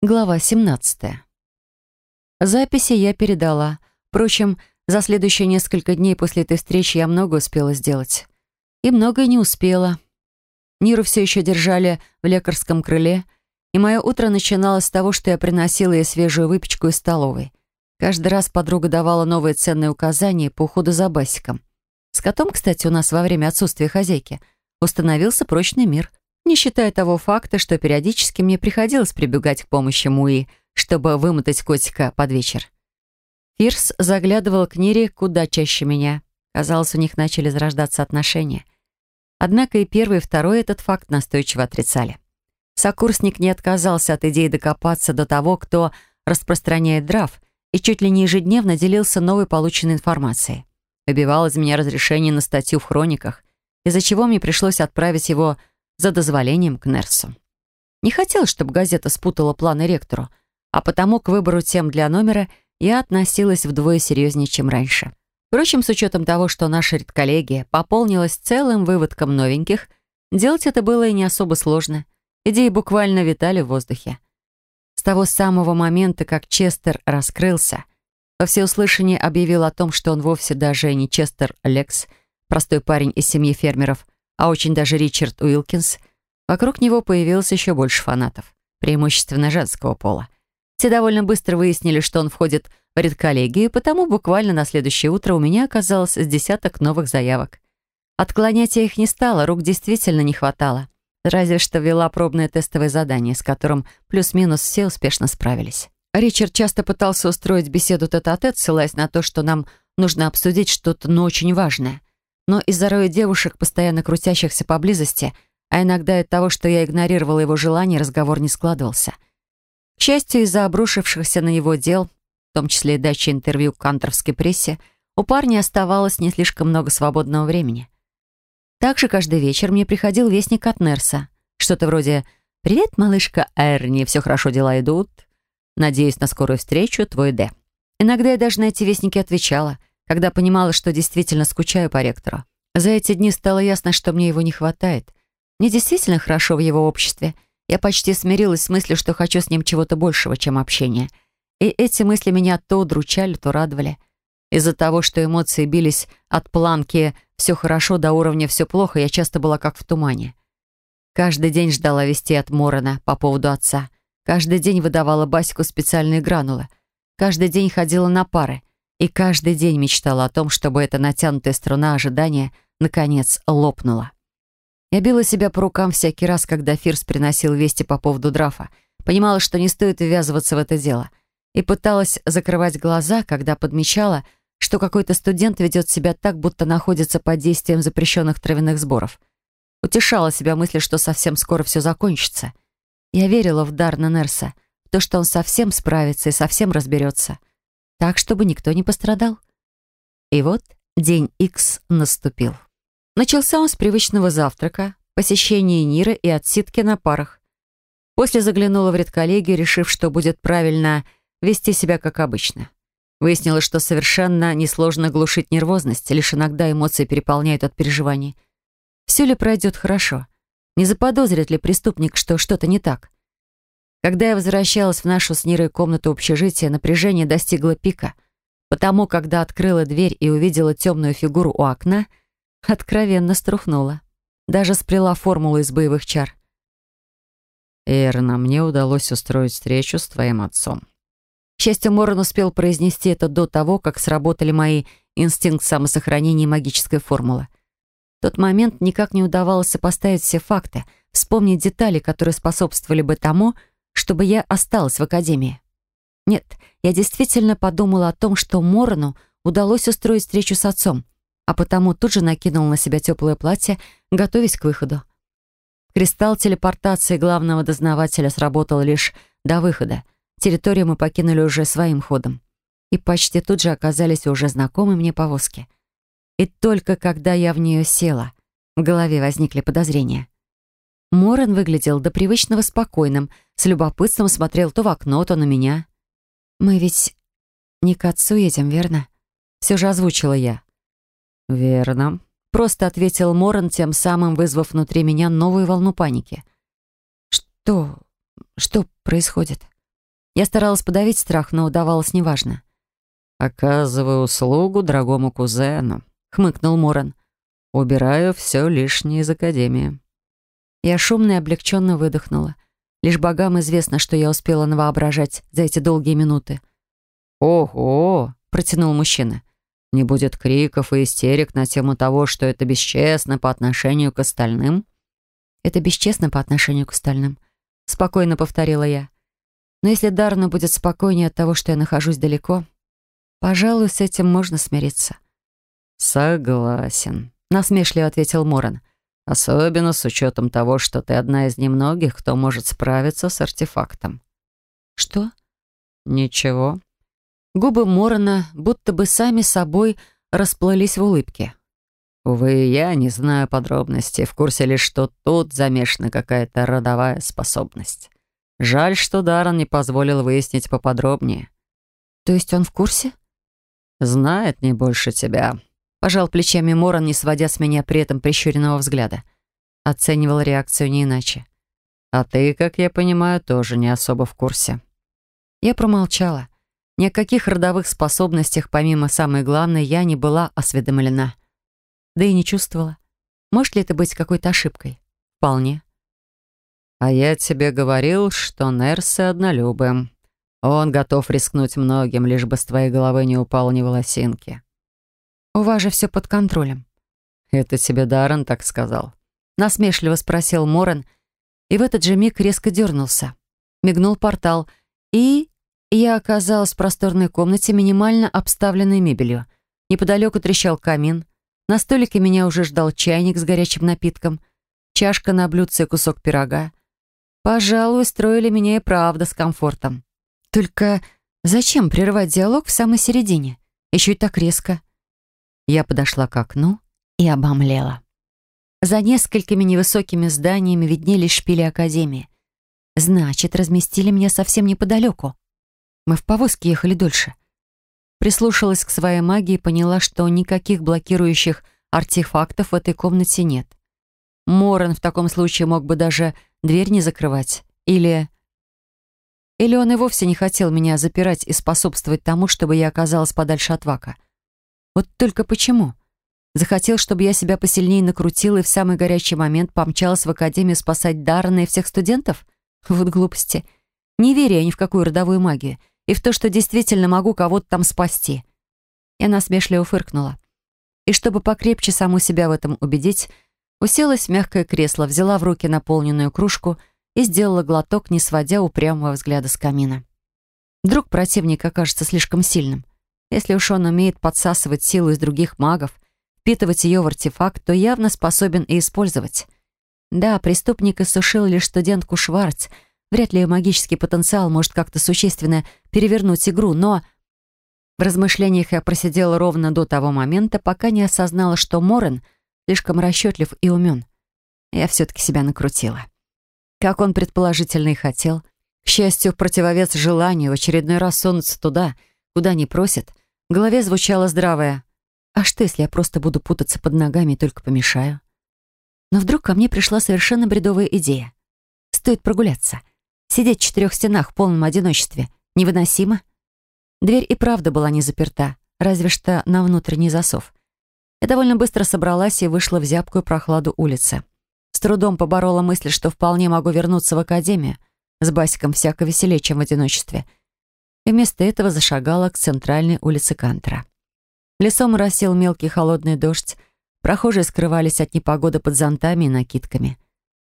Глава 17. Записи я передала. Впрочем, за следующие несколько дней после этой встречи я много успела сделать. И многое не успела. Ниру все еще держали в лекарском крыле, и мое утро начиналось с того, что я приносила ей свежую выпечку из столовой. Каждый раз подруга давала новые ценные указания по уходу за Басиком. С котом, кстати, у нас во время отсутствия хозяйки установился прочный мир, не считая того факта, что периодически мне приходилось прибегать к помощи Муи, чтобы вымотать котика под вечер. Фирс заглядывал к Нире куда чаще меня. Казалось, у них начали зарождаться отношения. Однако и первый, и второй этот факт настойчиво отрицали. Сокурсник не отказался от идеи докопаться до того, кто распространяет драв, и чуть ли не ежедневно делился новой полученной информацией. Выбивал из меня разрешение на статью в хрониках, из-за чего мне пришлось отправить его за дозволением к Нерсу. Не хотел, чтобы газета спутала планы ректору, а потому к выбору тем для номера я относилась вдвое серьезнее, чем раньше. Впрочем, с учетом того, что наша редколлегия пополнилась целым выводком новеньких, делать это было и не особо сложно. Идеи буквально витали в воздухе. С того самого момента, как Честер раскрылся, во всеуслышание объявил о том, что он вовсе даже не Честер Лекс, простой парень из семьи фермеров, а очень даже Ричард Уилкинс, вокруг него появилось еще больше фанатов, преимущественно женского пола. Все довольно быстро выяснили, что он входит в редколлегию, потому буквально на следующее утро у меня оказалось с десяток новых заявок. Отклонять я их не стала, рук действительно не хватало. Разве что вела пробное тестовое задание, с которым плюс-минус все успешно справились. Ричард часто пытался устроить беседу тет-а-тет, ссылаясь на то, что нам нужно обсудить что-то, но очень важное. Но из-за роя девушек, постоянно крутящихся поблизости, а иногда от того, что я игнорировала его желание, разговор не складывался. К счастью, из-за обрушившихся на него дел, в том числе и дачи интервью канторовской прессе, у парня оставалось не слишком много свободного времени. Также каждый вечер мне приходил вестник от Нерса. Что-то вроде «Привет, малышка Эрни, все хорошо, дела идут. Надеюсь на скорую встречу, твой Д». Иногда я даже на эти вестники отвечала — когда понимала, что действительно скучаю по ректору. За эти дни стало ясно, что мне его не хватает. Мне действительно хорошо в его обществе. Я почти смирилась с мыслью, что хочу с ним чего-то большего, чем общение. И эти мысли меня то удручали, то радовали. Из-за того, что эмоции бились от планки «все хорошо» до уровня «все плохо», я часто была как в тумане. Каждый день ждала вести от Морона по поводу отца. Каждый день выдавала Басику специальные гранулы. Каждый день ходила на пары. И каждый день мечтала о том, чтобы эта натянутая струна ожидания наконец лопнула. Я била себя по рукам всякий раз, когда Фирс приносил вести по поводу драфа. Понимала, что не стоит ввязываться в это дело. И пыталась закрывать глаза, когда подмечала, что какой-то студент ведет себя так, будто находится под действием запрещенных травяных сборов. Утешала себя мыслью, что совсем скоро все закончится. Я верила в дар Нерса, в то, что он совсем справится и совсем разберется так, чтобы никто не пострадал. И вот день Икс наступил. Начался он с привычного завтрака, посещения Ниры и отсидки на парах. После заглянула в редколлегию, решив, что будет правильно вести себя как обычно. Выяснилось, что совершенно несложно глушить нервозность, лишь иногда эмоции переполняют от переживаний. Все ли пройдет хорошо? Не заподозрит ли преступник, что что-то не так? Когда я возвращалась в нашу с Нирой комнату общежития, напряжение достигло пика, потому когда открыла дверь и увидела темную фигуру у окна, откровенно струхнула. Даже сплела формулу из боевых чар. «Эрна, мне удалось устроить встречу с твоим отцом». К счастью, Моран успел произнести это до того, как сработали мои инстинкт самосохранения и магическая формула. В тот момент никак не удавалось сопоставить все факты, вспомнить детали, которые способствовали бы тому, чтобы я осталась в академии. Нет, я действительно подумала о том, что Морону удалось устроить встречу с отцом, а потому тут же накинул на себя теплое платье, готовясь к выходу. Кристалл телепортации главного дознавателя сработал лишь до выхода. Территорию мы покинули уже своим ходом. И почти тут же оказались уже знакомые мне повозки. И только когда я в нее села, в голове возникли подозрения. Моран выглядел до привычного спокойным, с любопытством смотрел то в окно, то на меня. «Мы ведь не к отцу едем, верно?» Все же озвучила я. «Верно», — просто ответил Моран, тем самым вызвав внутри меня новую волну паники. «Что... что происходит?» Я старалась подавить страх, но удавалось неважно. «Оказываю услугу дорогому кузену», — хмыкнул Моран. «Убираю все лишнее из Академии». Я шумно и облегченно выдохнула. Лишь богам известно, что я успела навоображать за эти долгие минуты. «Ого!» — протянул мужчина. «Не будет криков и истерик на тему того, что это бесчестно по отношению к остальным?» «Это бесчестно по отношению к остальным», — спокойно повторила я. «Но если Дарна будет спокойнее от того, что я нахожусь далеко, пожалуй, с этим можно смириться». «Согласен», — насмешливо ответил Моран. «Особенно с учетом того, что ты одна из немногих, кто может справиться с артефактом». «Что?» «Ничего». Губы Морана будто бы сами собой расплылись в улыбке. Увы, я не знаю подробностей, в курсе лишь, что тут замешана какая-то родовая способность. Жаль, что Даррен не позволил выяснить поподробнее. То есть он в курсе? Знает не больше тебя. Пожал плечами Моран, не сводя с меня при этом прищуренного взгляда. Оценивал реакцию не иначе. А ты, как я понимаю, тоже не особо в курсе. Я промолчала. Ни о каких родовых способностях, помимо самой главной, я не была осведомлена да и не чувствовала. Может ли это быть какой-то ошибкой? Вполне. «А я тебе говорил, что Нерсы однолюбы. Он готов рискнуть многим, лишь бы с твоей головы не упал ни волосинки». «У вас же все под контролем». «Это тебе Даррен так сказал?» Насмешливо спросил Морен, и в этот же миг резко дернулся. Мигнул портал, и я оказалась в просторной комнате, минимально обставленной мебелью. Неподалеку трещал камин, на столике меня уже ждал чайник с горячим напитком, чашка на блюдце и кусок пирога. Пожалуй, строили меня и правда с комфортом. Только зачем прерывать диалог в самой середине? Еще и так резко. Я подошла к окну и обомлела. За несколькими невысокими зданиями виднелись шпили Академии. Значит, разместили меня совсем неподалеку. Мы в повозке ехали дольше. Прислушалась к своей магии и поняла, что никаких блокирующих артефактов в этой комнате нет. Моран в таком случае мог бы даже дверь не закрывать. Или... Или он и вовсе не хотел меня запирать и способствовать тому, чтобы я оказалась подальше от Вака. Вот только почему? Захотел, чтобы я себя посильнее накрутила и в самый горячий момент помчалась в академию спасать Даррена и всех студентов? Вот глупости. Не верю я ни в какую родовую магию и в то, что действительно могу кого-то там спасти. Я насмешливо фыркнула. И чтобы покрепче саму себя в этом убедить, уселась в мягкое кресло, взяла в руки наполненную кружку и сделала глоток, не сводя упрямого взгляда с камина. Вдруг противник окажется слишком сильным. Если уж он умеет подсасывать силу из других магов, впитывать ее в артефакт, то явно способен и использовать. Да, преступник иссушил лишь студентку Шварц — Вряд ли магический потенциал может как-то существенно перевернуть игру, но... В размышлениях я просидела ровно до того момента, пока не осознала, что Морен слишком расчетлив и умен. Я все-таки себя накрутила. Как он предположительно и хотел. К счастью, противовес желанию в очередной раз сунуться туда, куда не просит, в голове звучало здравое. А что, если я просто буду путаться под ногами и только помешаю? Но вдруг ко мне пришла совершенно бредовая идея. Стоит прогуляться. Сидеть в четырех стенах в полном одиночестве невыносимо. Дверь и правда была не заперта, разве что на внутренний засов. Я довольно быстро собралась и вышла в зябкую прохладу улицы. С трудом поборола мысль, что вполне могу вернуться в академию. С Басиком всяко веселее, чем в одиночестве. И вместо этого зашагала к центральной улице Кантера. Лесом рассел мелкий холодный дождь. Прохожие скрывались от непогоды под зонтами и накидками.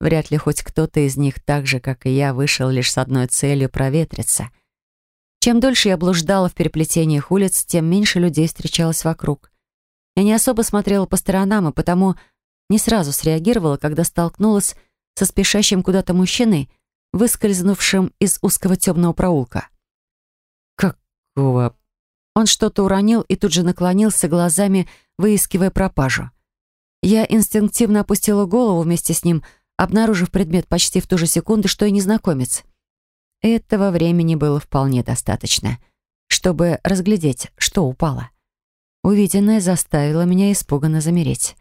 Вряд ли хоть кто-то из них так же, как и я, вышел лишь с одной целью проветриться. Чем дольше я блуждала в переплетениях улиц, тем меньше людей встречалось вокруг. Я не особо смотрела по сторонам, и потому не сразу среагировала, когда столкнулась со спешащим куда-то мужчиной, выскользнувшим из узкого темного проулка. «Какого?» Он что-то уронил и тут же наклонился глазами, выискивая пропажу. Я инстинктивно опустила голову вместе с ним, обнаружив предмет почти в ту же секунду, что и незнакомец. Этого времени было вполне достаточно, чтобы разглядеть, что упало. Увиденное заставило меня испуганно замереть.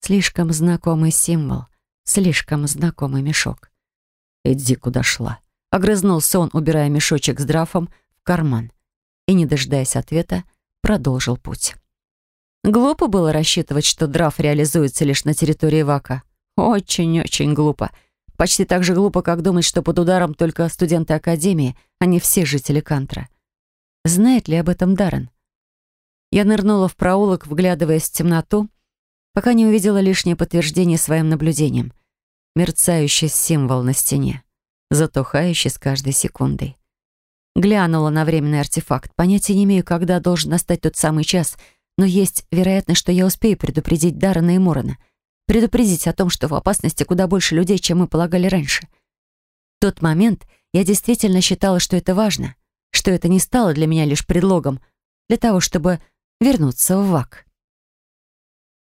Слишком знакомый символ, слишком знакомый мешок. «Иди, куда шла», — Огрызнулся он, убирая мешочек с драфом в карман. И, не дожидаясь ответа, продолжил путь. Глупо было рассчитывать, что драф реализуется лишь на территории Вака. Очень-очень глупо. Почти так же глупо, как думать, что под ударом только студенты Академии, а не все жители Кантра. Знает ли об этом Даррен? Я нырнула в проулок, вглядываясь в темноту, пока не увидела лишнее подтверждение своим наблюдениям. Мерцающий символ на стене, затухающий с каждой секундой. Глянула на временный артефакт. Понятия не имею, когда должен настать тот самый час, но есть вероятность, что я успею предупредить Даррена и Морона. Предупредить о том, что в опасности куда больше людей, чем мы полагали раньше. В тот момент я действительно считала, что это важно, что это не стало для меня лишь предлогом для того, чтобы вернуться в ВАК.